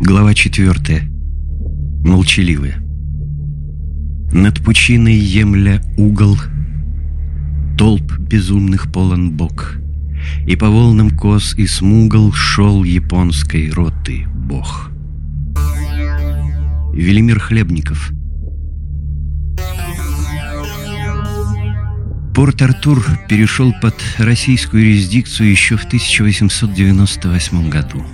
Глава четвертая. Молчаливые. Над пучиной емля угол, Толп безумных полон бок, И по волнам кос и смугл Шел японской роты бог. Велимир Хлебников. Порт-Артур перешел под российскую юрисдикцию еще в 1898 году.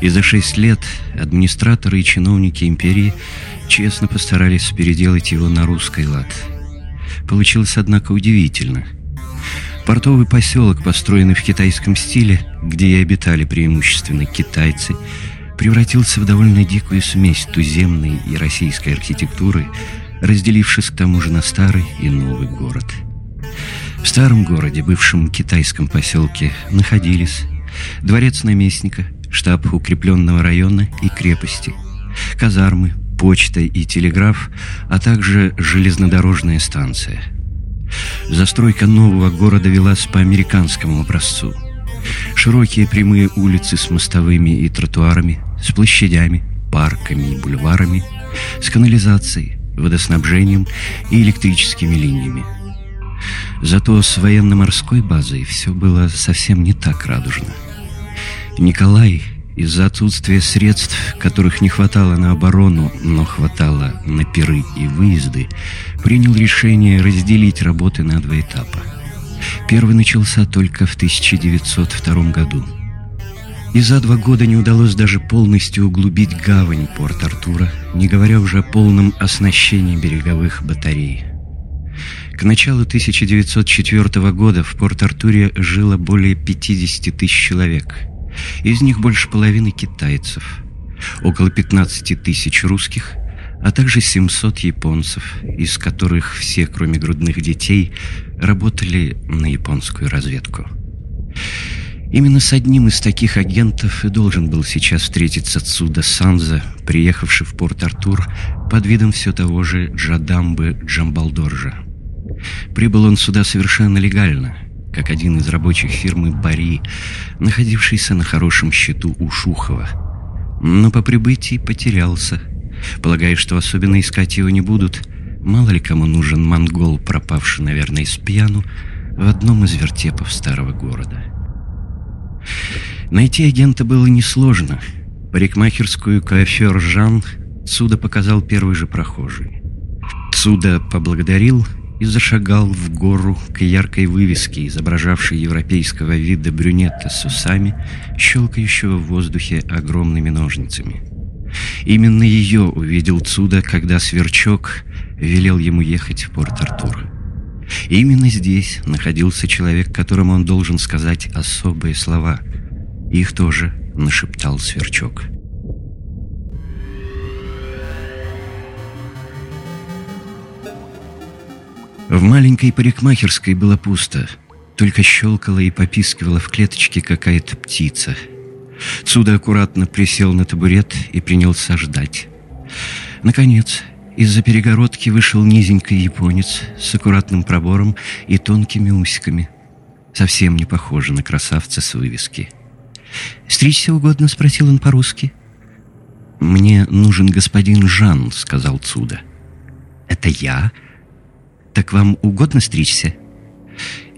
И за шесть лет администраторы и чиновники империи честно постарались переделать его на русский лад. Получилось, однако, удивительно. Портовый поселок, построенный в китайском стиле, где и обитали преимущественно китайцы, превратился в довольно дикую смесь туземной и российской архитектуры, разделившись к тому же на старый и новый город. В старом городе, бывшем китайском поселке, находились дворец наместника, штаб укрепленного района и крепости, казармы, почта и телеграф, а также железнодорожная станция. Застройка нового города велась по американскому образцу. Широкие прямые улицы с мостовыми и тротуарами, с площадями, парками и бульварами, с канализацией, водоснабжением и электрическими линиями. Зато с военно-морской базой все было совсем не так радужно. Николай из-за отсутствия средств, которых не хватало на оборону, но хватало на пиры и выезды, принял решение разделить работы на два этапа. Первый начался только в 1902 году. И за два года не удалось даже полностью углубить гавань Порт-Артура, не говоря уже о полном оснащении береговых батарей. К началу 1904 года в Порт-Артуре жило более 50 тысяч человек – из них больше половины китайцев, около 15 тысяч русских, а также 700 японцев, из которых все, кроме грудных детей, работали на японскую разведку. Именно с одним из таких агентов и должен был сейчас встретиться Цуда Санза, приехавший в Порт-Артур под видом все того же Джадамбы Джамбалдоржа. Прибыл он сюда совершенно легально – как один из рабочих фирмы «Бари», находившийся на хорошем счету у Шухова. Но по прибытии потерялся, полагая, что особенно искать его не будут. Мало ли кому нужен монгол, пропавший, наверное, из пьяну, в одном из вертепов старого города. Найти агента было несложно. Парикмахерскую коэфер Жан Цуда показал первый же прохожий. Цуда поблагодарил и зашагал в гору к яркой вывеске, изображавшей европейского вида брюнета с усами, щелкающего в воздухе огромными ножницами. Именно ее увидел Цуда, когда Сверчок велел ему ехать в Порт-Артур. Именно здесь находился человек, которому он должен сказать особые слова. Их тоже нашептал Сверчок. — В маленькой парикмахерской было пусто. Только щелкала и попискивала в клеточке какая-то птица. Цуда аккуратно присел на табурет и принялся ждать. Наконец, из-за перегородки вышел низенький японец с аккуратным пробором и тонкими усиками. Совсем не похоже на красавца с вывески. «Стричься угодно?» — спросил он по-русски. «Мне нужен господин Жан», — сказал Цуда. «Это я?» «Так вам угодно стричься?»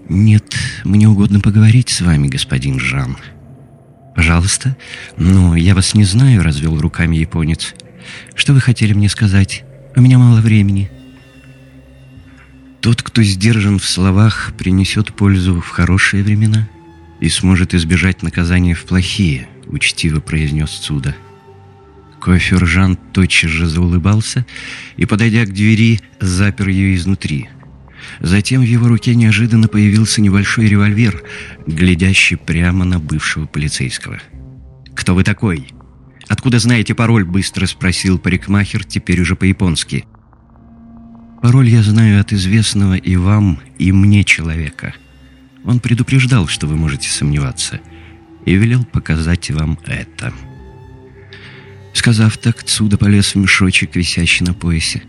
«Нет, мне угодно поговорить с вами, господин Жан». «Пожалуйста. Но я вас не знаю», — развел руками японец. «Что вы хотели мне сказать? У меня мало времени». «Тот, кто сдержан в словах, принесет пользу в хорошие времена и сможет избежать наказания в плохие», — учтиво произнес Цуда. Кофер Жан тотчас же заулыбался и, подойдя к двери, запер ее изнутри. Затем в его руке неожиданно появился небольшой револьвер, глядящий прямо на бывшего полицейского. «Кто вы такой?» «Откуда знаете пароль?» — быстро спросил парикмахер, теперь уже по-японски. «Пароль я знаю от известного и вам, и мне человека. Он предупреждал, что вы можете сомневаться, и велел показать вам это». Сказав так, Цуда полез в мешочек, висящий на поясе.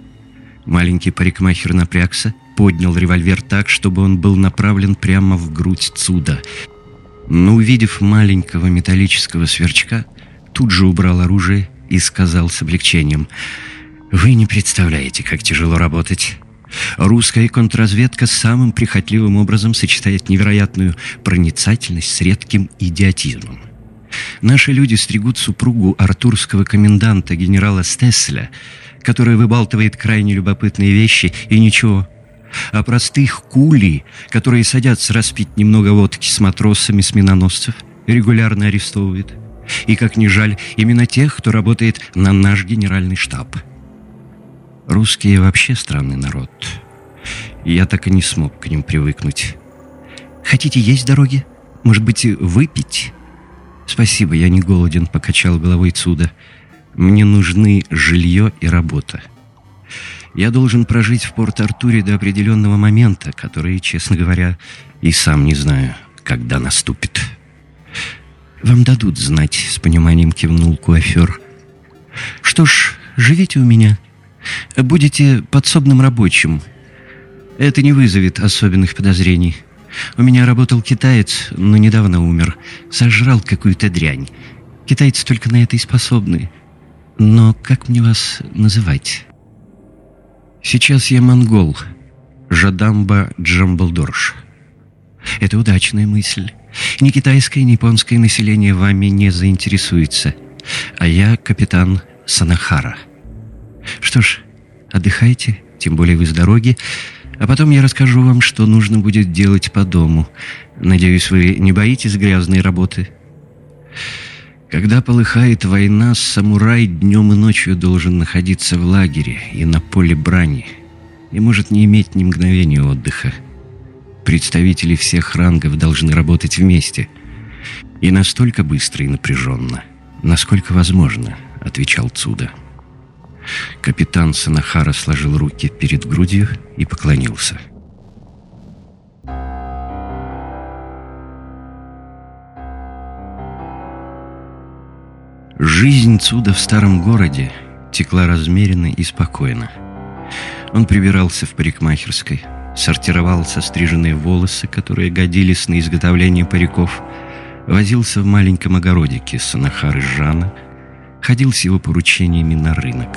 Маленький парикмахер напрягся, поднял револьвер так, чтобы он был направлен прямо в грудь Цуда. Но увидев маленького металлического сверчка, тут же убрал оружие и сказал с облегчением, «Вы не представляете, как тяжело работать». Русская контрразведка самым прихотливым образом сочетает невероятную проницательность с редким идиотизмом. Наши люди стригут супругу артурского коменданта генерала Стесселя, которая выбалтывает крайне любопытные вещи и ничего. А простых кули, которые садятся распить немного водки с матросами с миноносцев, регулярно арестовывают. И, как ни жаль, именно тех, кто работает на наш генеральный штаб. Русские вообще странный народ. Я так и не смог к ним привыкнуть. Хотите есть дороги? Может быть, выпить? Спасибо, я не голоден, покачал головой Цуда. Мне нужны жилье и работа. Я должен прожить в Порт-Артуре до определенного момента, который, честно говоря, и сам не знаю, когда наступит. «Вам дадут знать», — с пониманием кивнул куафер. «Что ж, живите у меня. Будете подсобным рабочим. Это не вызовет особенных подозрений. У меня работал китаец, но недавно умер. Сожрал какую-то дрянь. Китайцы только на это и способны. Но как мне вас называть?» «Сейчас я монгол. Жадамба Джамблдорш». «Это удачная мысль». Ни китайское, ни японское население вами не заинтересуется. А я капитан Санахара. Что ж, отдыхайте, тем более вы с дороги, а потом я расскажу вам, что нужно будет делать по дому. Надеюсь, вы не боитесь грязной работы?» Когда полыхает война, самурай днем и ночью должен находиться в лагере и на поле брани, и может не иметь ни мгновения отдыха. Представители всех рангов должны работать вместе. И настолько быстро и напряженно, насколько возможно, отвечал Цуда. Капитан Санахара сложил руки перед грудью и поклонился. Жизнь Цуда в старом городе текла размеренно и спокойно. Он прибирался в парикмахерской – сортировал состриженные волосы, которые годились на изготовление париков, возился в маленьком огородике Санахары Жана, ходил с его поручениями на рынок.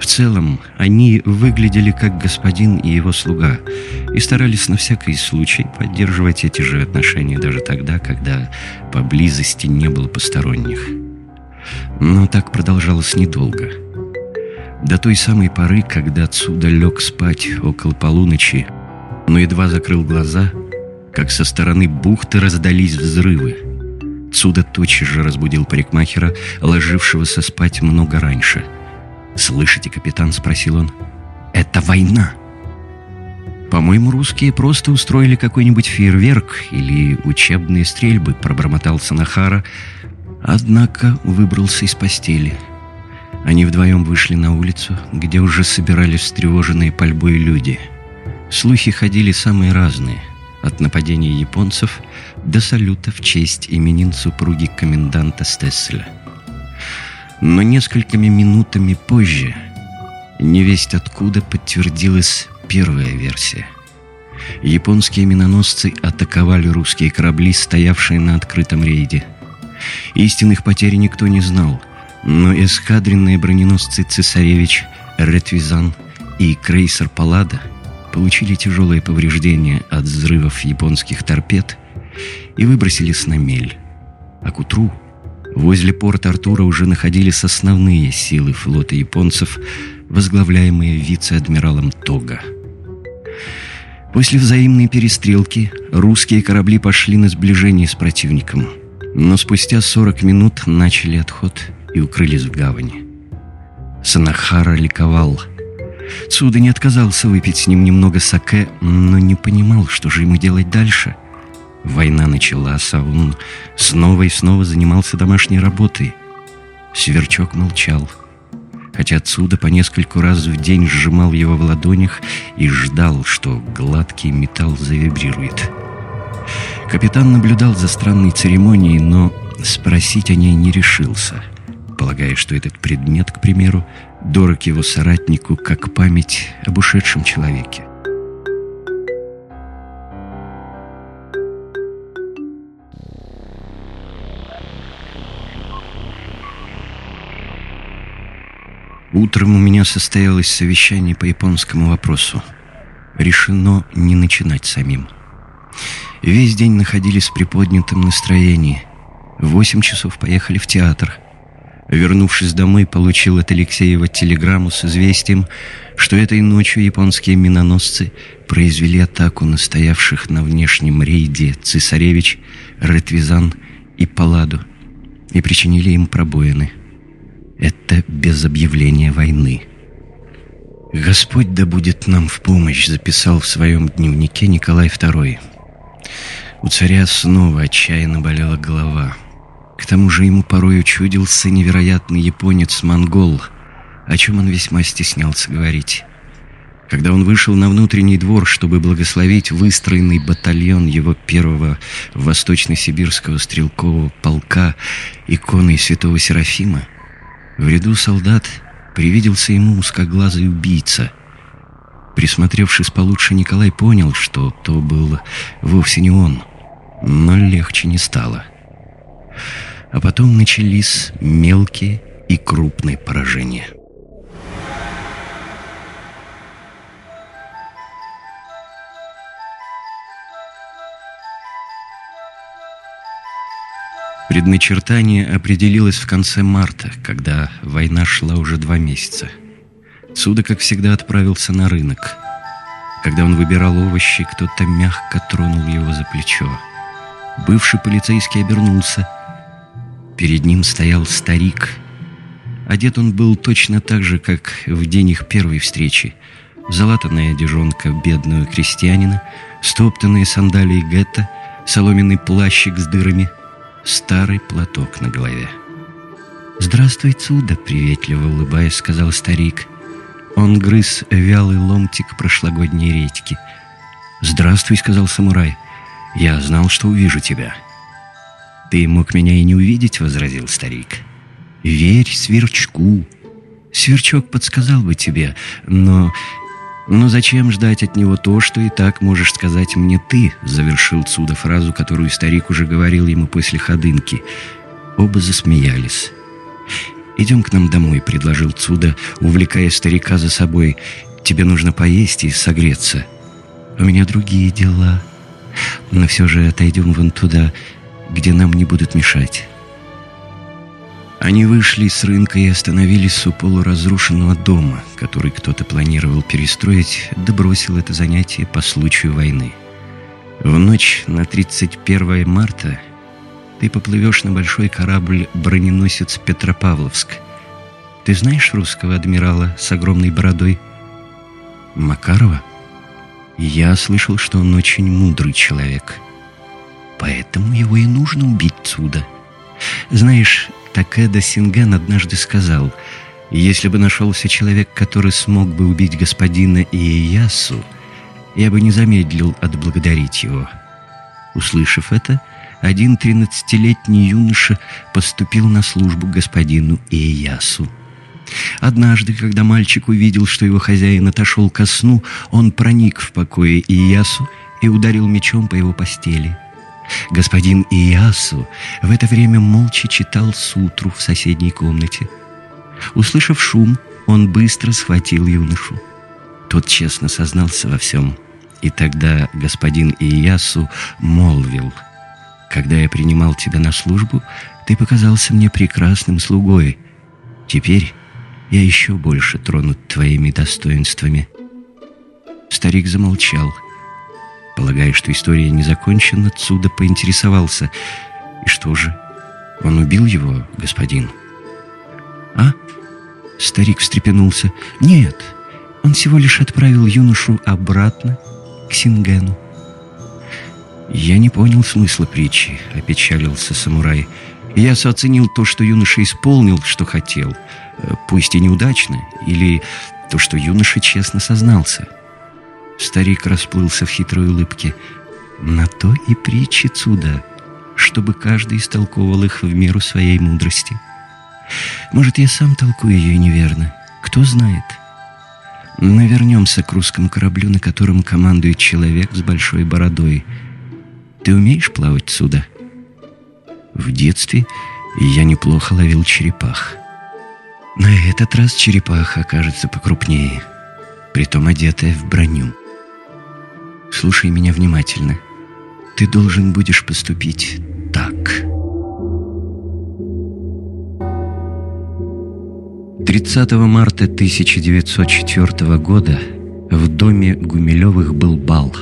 В целом, они выглядели как господин и его слуга и старались на всякий случай поддерживать эти же отношения даже тогда, когда поблизости не было посторонних. Но так продолжалось недолго – до той самой поры, когда отсюда лег спать около полуночи, но едва закрыл глаза, как со стороны бухты раздались взрывы. Цуда тотчас же разбудил парикмахера, ложившегося спать много раньше. «Слышите, капитан?» — спросил он. «Это война!» «По-моему, русские просто устроили какой-нибудь фейерверк или учебные стрельбы», — пробормотал Санахара, однако выбрался из постели — они вдвоем вышли на улицу, где уже собирались встревоженные пальбой люди. Слухи ходили самые разные, от нападения японцев до салюта в честь именин супруги коменданта Стесселя. Но несколькими минутами позже невесть откуда подтвердилась первая версия. Японские миноносцы атаковали русские корабли, стоявшие на открытом рейде. Истинных потерь никто не знал – но эскадренные броненосцы «Цесаревич», «Ретвизан» и крейсер «Паллада» получили тяжелые повреждения от взрывов японских торпед и выбросились на мель. А к утру возле порта Артура уже находились основные силы флота японцев, возглавляемые вице-адмиралом Тога. После взаимной перестрелки русские корабли пошли на сближение с противником, но спустя 40 минут начали отход – и укрылись в гавани. Санахара ликовал. Цуда не отказался выпить с ним немного саке, но не понимал, что же ему делать дальше. Война началась, а он снова и снова занимался домашней работой. Сверчок молчал, хотя отсюда по нескольку раз в день сжимал его в ладонях и ждал, что гладкий металл завибрирует. Капитан наблюдал за странной церемонией, но спросить о ней не решился — полагая, что этот предмет, к примеру, дорог его соратнику как память об ушедшем человеке. Утром у меня состоялось совещание по японскому вопросу. Решено не начинать самим. Весь день находились в приподнятом настроении. В восемь часов поехали в театр. Вернувшись домой, получил от Алексеева телеграмму с известием, что этой ночью японские миноносцы произвели атаку на стоявших на внешнем рейде Цесаревич, Ретвизан и Паладу и причинили им пробоины. Это без объявления войны. «Господь да будет нам в помощь», — записал в своем дневнике Николай II. У царя снова отчаянно болела голова. К тому же ему порой чудился невероятный японец-монгол, о чем он весьма стеснялся говорить. Когда он вышел на внутренний двор, чтобы благословить выстроенный батальон его первого восточно-сибирского стрелкового полка иконой святого Серафима, в ряду солдат привиделся ему узкоглазый убийца — Присмотревшись получше, Николай понял, что то был вовсе не он, но легче не стало. А потом начались мелкие и крупные поражения. Предначертание определилось в конце марта, когда война шла уже два месяца – Суда, как всегда, отправился на рынок. Когда он выбирал овощи, кто-то мягко тронул его за плечо. Бывший полицейский обернулся. Перед ним стоял старик. Одет он был точно так же, как в день их первой встречи. Залатанная одежонка бедного крестьянина, стоптанные сандалии гетто, соломенный плащик с дырами, старый платок на голове. «Здравствуй, Цуда!» — приветливо улыбаясь, сказал старик — он грыз вялый ломтик прошлогодней редьки. «Здравствуй», — сказал самурай. «Я знал, что увижу тебя». «Ты мог меня и не увидеть», — возразил старик. «Верь сверчку. Сверчок подсказал бы тебе, но... Но зачем ждать от него то, что и так можешь сказать мне ты?» — завершил Цуда фразу, которую старик уже говорил ему после ходынки. Оба засмеялись. «Идем к нам домой», — предложил Цуда, увлекая старика за собой. «Тебе нужно поесть и согреться. У меня другие дела. Но все же отойдем вон туда, где нам не будут мешать». Они вышли с рынка и остановились у полуразрушенного дома, который кто-то планировал перестроить, да бросил это занятие по случаю войны. В ночь на 31 марта ты поплывешь на большой корабль «Броненосец Петропавловск». Ты знаешь русского адмирала с огромной бородой? Макарова? Я слышал, что он очень мудрый человек. Поэтому его и нужно убить Цуда. Знаешь, Такеда Синген однажды сказал, если бы нашелся человек, который смог бы убить господина Иеясу, я бы не замедлил отблагодарить его. Услышав это, один тринадцатилетний юноша поступил на службу господину Иясу. Однажды, когда мальчик увидел, что его хозяин отошел ко сну, он проник в покое Иясу и ударил мечом по его постели. Господин Иясу в это время молча читал сутру в соседней комнате. Услышав шум, он быстро схватил юношу. Тот честно сознался во всем. И тогда господин Иясу молвил — когда я принимал тебя на службу, ты показался мне прекрасным слугой. Теперь я еще больше тронут твоими достоинствами». Старик замолчал. Полагая, что история не закончена, Цуда поинтересовался. «И что же, он убил его, господин?» «А?» Старик встрепенулся. «Нет, он всего лишь отправил юношу обратно к Сингену. «Я не понял смысла притчи», — опечалился самурай. «Я оценил то, что юноша исполнил, что хотел, э, пусть и неудачно, или то, что юноша честно сознался». Старик расплылся в хитрой улыбке. «На то и притчи цуда, чтобы каждый истолковывал их в меру своей мудрости. Может, я сам толкую ее неверно, кто знает». Но вернемся к русскому кораблю, на котором командует человек с большой бородой — ты умеешь плавать сюда? В детстве я неплохо ловил черепах. На этот раз черепаха окажется покрупнее, притом одетая в броню. Слушай меня внимательно. Ты должен будешь поступить так. 30 марта 1904 года в доме Гумилевых был бал.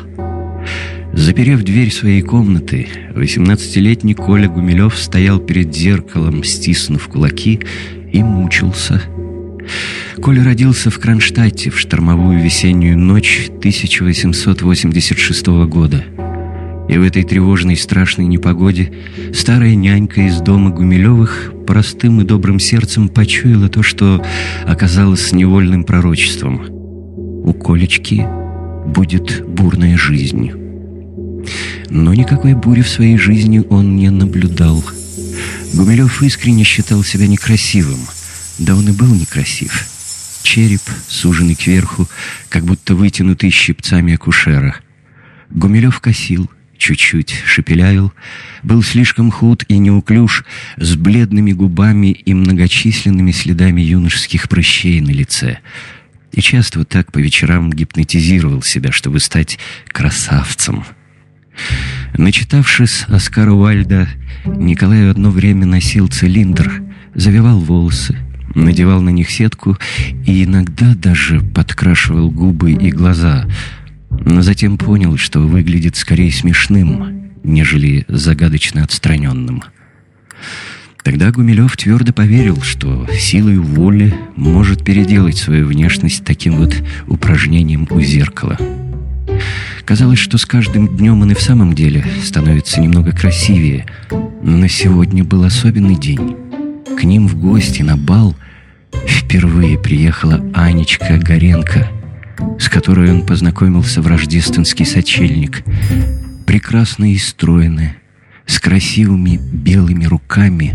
Заперев дверь своей комнаты, 18-летний Коля Гумилев стоял перед зеркалом, стиснув кулаки, и мучился. Коля родился в Кронштадте в штормовую весеннюю ночь 1886 года. И в этой тревожной страшной непогоде старая нянька из дома Гумилевых простым и добрым сердцем почуяла то, что оказалось невольным пророчеством. У Колечки будет бурная жизнь. Но никакой бури в своей жизни он не наблюдал. Гумилев искренне считал себя некрасивым. Да он и был некрасив. Череп, суженный кверху, как будто вытянутый щипцами акушера. Гумилев косил — чуть-чуть шепелявил, был слишком худ и неуклюж, с бледными губами и многочисленными следами юношеских прыщей на лице. И часто вот так по вечерам гипнотизировал себя, чтобы стать красавцем. Начитавшись Оскара Уальда, Николай одно время носил цилиндр, завивал волосы, надевал на них сетку и иногда даже подкрашивал губы и глаза — но затем понял, что выглядит скорее смешным, нежели загадочно отстраненным. Тогда Гумилев твердо поверил, что силой воли может переделать свою внешность таким вот упражнением у зеркала. Казалось, что с каждым днем он и в самом деле становится немного красивее, но сегодня был особенный день. К ним в гости на бал впервые приехала Анечка Горенко — с которой он познакомился в рождественский сочельник, прекрасная и стройная, с красивыми белыми руками,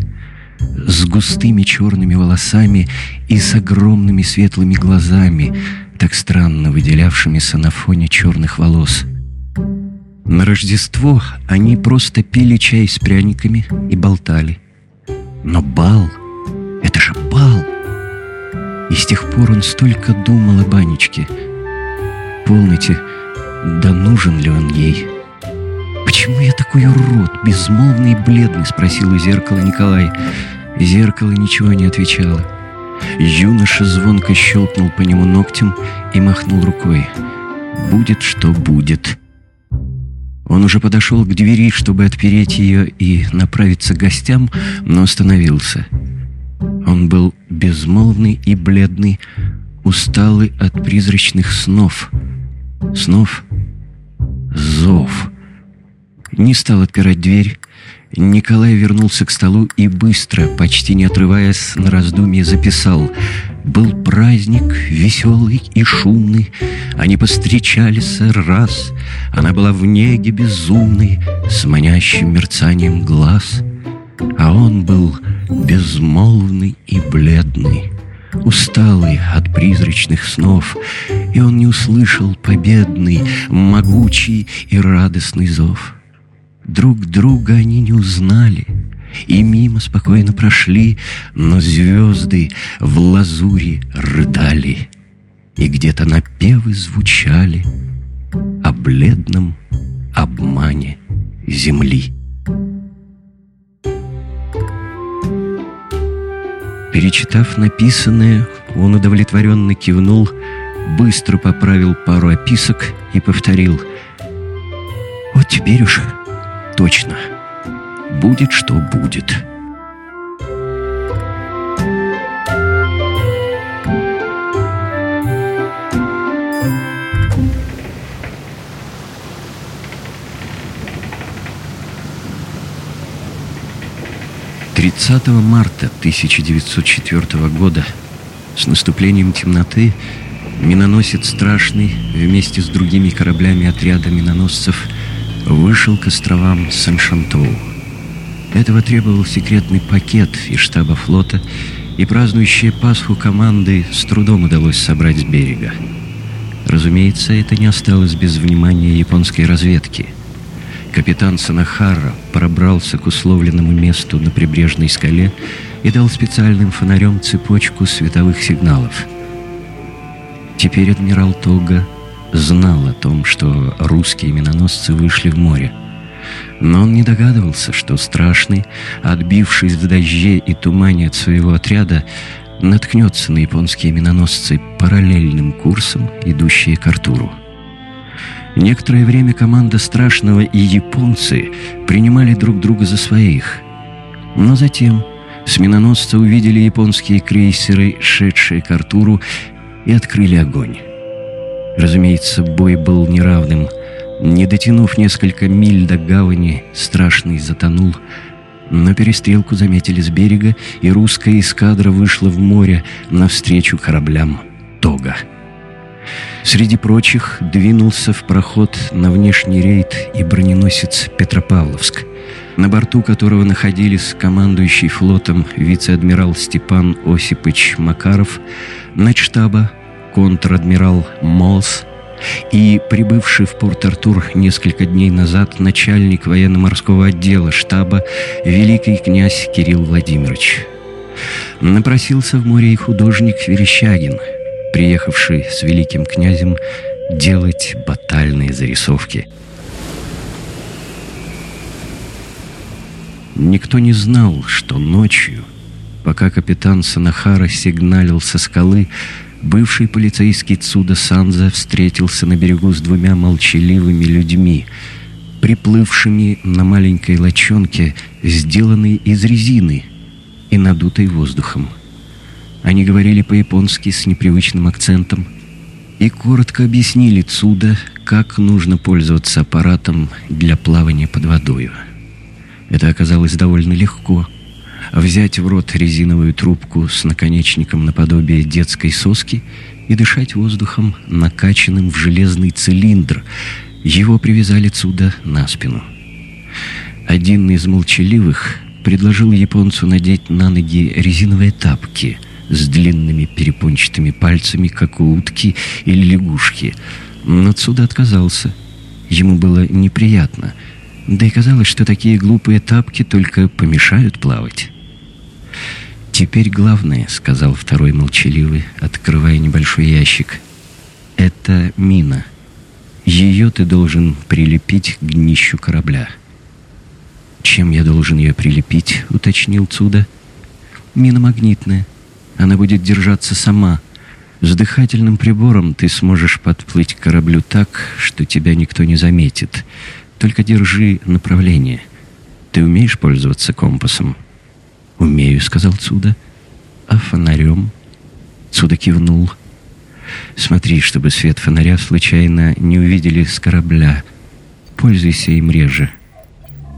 с густыми черными волосами и с огромными светлыми глазами, так странно выделявшимися на фоне черных волос. На Рождество они просто пили чай с пряниками и болтали. Но бал — это же бал! И с тех пор он столько думал об Анечке — Полните, да нужен ли он ей? «Почему я такой урод, безмолвный и бледный?» — спросил у зеркала Николай. Зеркало ничего не отвечало. Юноша звонко щелкнул по нему ногтем и махнул рукой. «Будет, что будет». Он уже подошел к двери, чтобы отпереть ее и направиться к гостям, но остановился. Он был безмолвный и бледный, усталый от призрачных снов — снов зов. Не стал отпирать дверь. Николай вернулся к столу и быстро, почти не отрываясь на раздумье, записал. Был праздник веселый и шумный, Они постречались раз, Она была в неге безумной, С манящим мерцанием глаз, А он был безмолвный и бледный усталый от призрачных снов, и он не услышал победный, могучий и радостный зов. Друг друга они не узнали, и мимо спокойно прошли, но звезды в лазури рыдали, и где-то напевы звучали о бледном обмане земли. Перечитав написанное, он удовлетворенно кивнул, быстро поправил пару описок и повторил. «Вот теперь уж точно. Будет, что будет». 30 марта 1904 года с наступлением темноты миноносец «Страшный» вместе с другими кораблями отряда миноносцев вышел к островам Сан-Шантоу. Этого требовал секретный пакет из штаба флота, и празднующие Пасху команды с трудом удалось собрать с берега. Разумеется, это не осталось без внимания японской разведки. Капитан Санахара пробрался к условленному месту на прибрежной скале и дал специальным фонарем цепочку световых сигналов. Теперь адмирал Тога знал о том, что русские миноносцы вышли в море. Но он не догадывался, что страшный, отбившись в дожде и тумане от своего отряда, наткнется на японские миноносцы параллельным курсом, идущие к Артуру. Некоторое время команда Страшного и японцы принимали друг друга за своих. Но затем с миноносца увидели японские крейсеры, шедшие к Артуру, и открыли огонь. Разумеется, бой был неравным. Не дотянув несколько миль до гавани, Страшный затонул — но перестрелку заметили с берега, и русская эскадра вышла в море навстречу кораблям «Тога». Среди прочих двинулся в проход на внешний рейд и броненосец «Петропавловск», на борту которого находились командующий флотом вице-адмирал Степан Осипович Макаров, начштаба контр-адмирал Молс – и прибывший в Порт-Артур несколько дней назад начальник военно-морского отдела штаба великий князь Кирилл Владимирович. Напросился в море и художник Верещагин, приехавший с великим князем делать батальные зарисовки. Никто не знал, что ночью, пока капитан Санахара сигналил со скалы, Бывший полицейский Цуда Санза встретился на берегу с двумя молчаливыми людьми, приплывшими на маленькой лочонке, сделанной из резины и надутой воздухом. Они говорили по-японски с непривычным акцентом и коротко объяснили Цуда, как нужно пользоваться аппаратом для плавания под водой. Это оказалось довольно легко — взять в рот резиновую трубку с наконечником наподобие детской соски и дышать воздухом, накачанным в железный цилиндр. Его привязали Цуда на спину. Один из молчаливых предложил японцу надеть на ноги резиновые тапки с длинными перепончатыми пальцами, как у утки или лягушки. Но Цуда отказался. Ему было неприятно. Да и казалось, что такие глупые тапки только помешают плавать. «Теперь главное», — сказал второй молчаливый, открывая небольшой ящик, — «это мина. Ее ты должен прилепить к днищу корабля». «Чем я должен ее прилепить?» — уточнил Цуда. «Мина магнитная. Она будет держаться сама. С дыхательным прибором ты сможешь подплыть к кораблю так, что тебя никто не заметит. Только держи направление. Ты умеешь пользоваться компасом?» «Умею», — сказал Цуда. «А фонарем?» Цуда кивнул. «Смотри, чтобы свет фонаря случайно не увидели с корабля. Пользуйся им реже».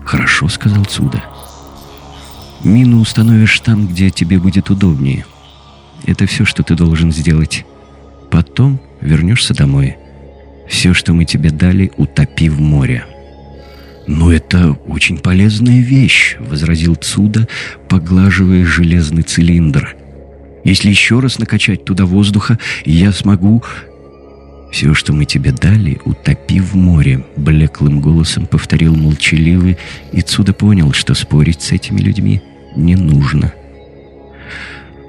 «Хорошо», — сказал Цуда. «Мину установишь там, где тебе будет удобнее. Это все, что ты должен сделать. Потом вернешься домой. Все, что мы тебе дали, утопи в море». «Но это очень полезная вещь», — возразил Цуда, поглаживая железный цилиндр. «Если еще раз накачать туда воздуха, я смогу...» «Все, что мы тебе дали, утопи в море», — блеклым голосом повторил молчаливый, и Цуда понял, что спорить с этими людьми не нужно.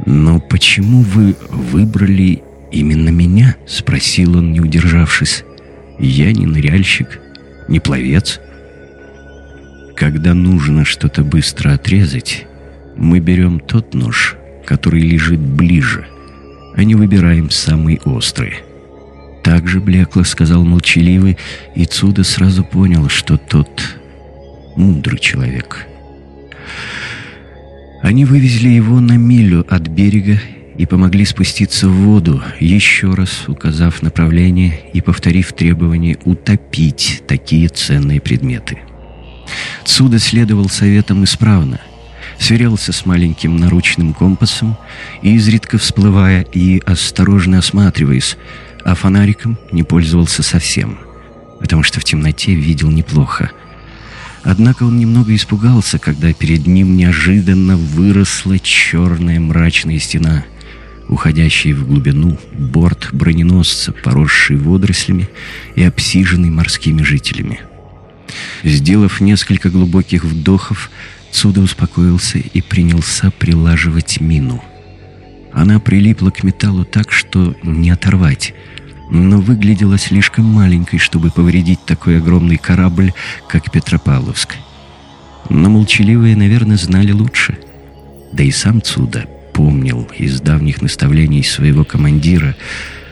«Но почему вы выбрали именно меня?» — спросил он, не удержавшись. «Я не ныряльщик, не пловец». Когда нужно что-то быстро отрезать, мы берем тот нож, который лежит ближе, а не выбираем самый острый. Так же блекло сказал молчаливый, и Цуда сразу понял, что тот мудрый человек. Они вывезли его на милю от берега и помогли спуститься в воду, еще раз указав направление и повторив требование утопить такие ценные предметы. Цуда следовал советам исправно, сверялся с маленьким наручным компасом, изредка всплывая и осторожно осматриваясь, а фонариком не пользовался совсем, потому что в темноте видел неплохо. Однако он немного испугался, когда перед ним неожиданно выросла черная мрачная стена, уходящая в глубину борт броненосца, поросший водорослями и обсиженный морскими жителями. Сделав несколько глубоких вдохов, Цуда успокоился и принялся прилаживать мину. Она прилипла к металлу так, что не оторвать, но выглядела слишком маленькой, чтобы повредить такой огромный корабль, как Петропавловск. Но молчаливые, наверное, знали лучше. Да и сам Цуда помнил из давних наставлений своего командира,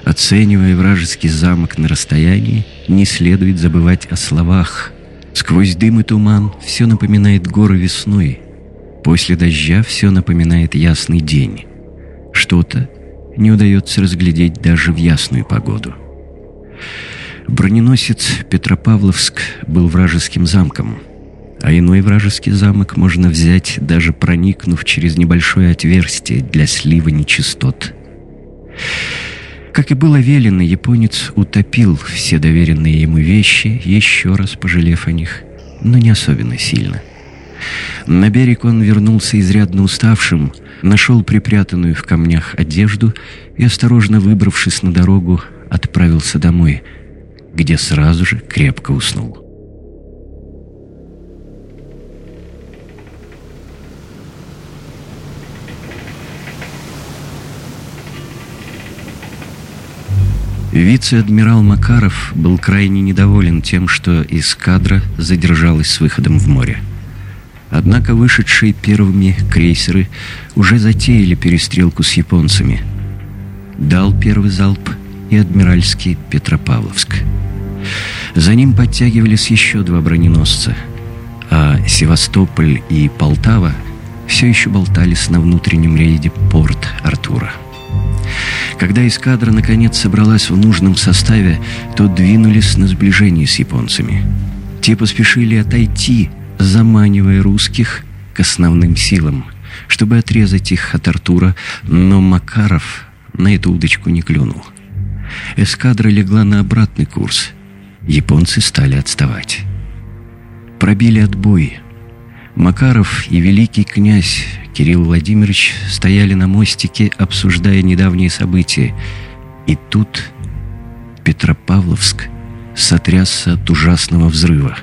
оценивая вражеский замок на расстоянии, не следует забывать о словах. Сквозь дым и туман все напоминает горы весной. После дождя все напоминает ясный день. Что-то не удается разглядеть даже в ясную погоду. Броненосец Петропавловск был вражеским замком, а иной вражеский замок можно взять, даже проникнув через небольшое отверстие для слива нечистот. Как и было велено, японец утопил все доверенные ему вещи, еще раз пожалев о них, но не особенно сильно. На берег он вернулся изрядно уставшим, нашел припрятанную в камнях одежду и, осторожно выбравшись на дорогу, отправился домой, где сразу же крепко уснул. Вице-адмирал Макаров был крайне недоволен тем, что эскадра задержалась с выходом в море. Однако вышедшие первыми крейсеры уже затеяли перестрелку с японцами. Дал первый залп и адмиральский Петропавловск. За ним подтягивались еще два броненосца, а Севастополь и Полтава все еще болтались на внутреннем рейде порт Артура. Когда эскадра наконец собралась в нужном составе, то двинулись на сближение с японцами. Те поспешили отойти заманивая русских к основным силам, чтобы отрезать их от Артура, но Макаров на эту удочку не клюнул. Эскадра легла на обратный курс. Японцы стали отставать. Пробили отбой. Макаров и великий князь Кирилл Владимирович стояли на мостике, обсуждая недавние события. И тут Петропавловск сотрясся от ужасного взрыва.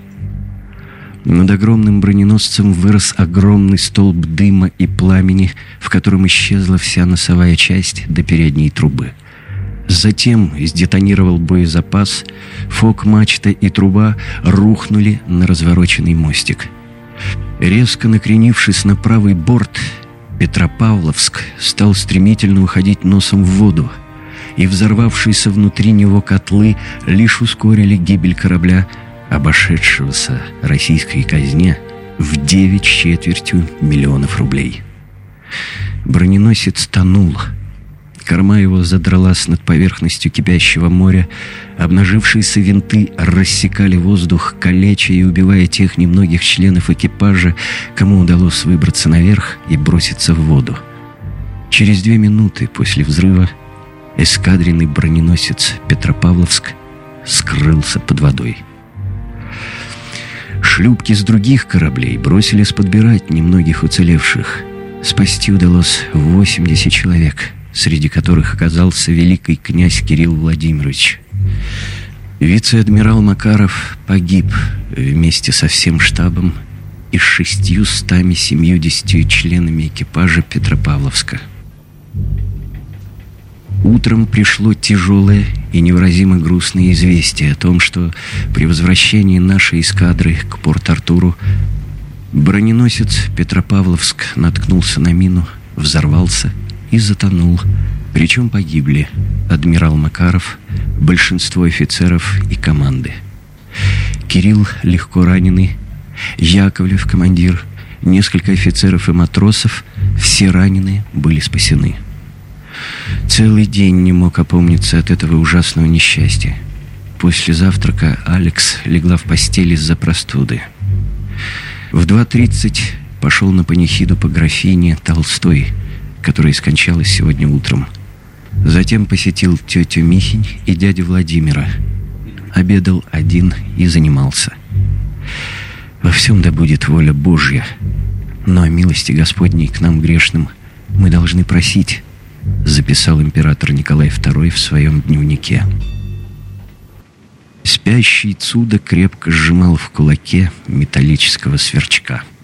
Над огромным броненосцем вырос огромный столб дыма и пламени, в котором исчезла вся носовая часть до передней трубы. Затем сдетонировал боезапас, фок, мачта и труба рухнули на развороченный мостик. Резко накренившись на правый борт, Петропавловск стал стремительно уходить носом в воду, и взорвавшиеся внутри него котлы лишь ускорили гибель корабля, обошедшегося российской казне в девять четвертью миллионов рублей. Броненосец тонул. Корма его задралась над поверхностью кипящего моря, обнажившиеся винты рассекали воздух, калеча и убивая тех немногих членов экипажа, кому удалось выбраться наверх и броситься в воду. Через две минуты после взрыва эскадренный броненосец Петропавловск скрылся под водой. Шлюпки с других кораблей бросились подбирать немногих уцелевших. Спасти удалось 80 человек, среди которых оказался великий князь Кирилл Владимирович. Вице-адмирал Макаров погиб вместе со всем штабом и шестью стами семьюдесятью членами экипажа Петропавловска. Утром пришло тяжелое и невыразимо грустное известие о том, что при возвращении нашей эскадры к Порт-Артуру броненосец Петропавловск наткнулся на мину, взорвался и затонул. Причем погибли адмирал Макаров, большинство офицеров и команды. Кирилл легко раненый, Яковлев командир, несколько офицеров и матросов, все раненые были спасены. Целый день не мог опомниться от этого ужасного несчастья. После завтрака Алекс легла в постель из-за простуды. В 2.30 пошел на панихиду по графине Толстой, которая скончалась сегодня утром. Затем посетил тетю Михень и дядю Владимира. Обедал один и занимался. Во всем да будет воля Божья. Но о милости Господней к нам грешным мы должны просить, записал император Николай II в своем дневнике. Спящий Цуда крепко сжимал в кулаке металлического сверчка —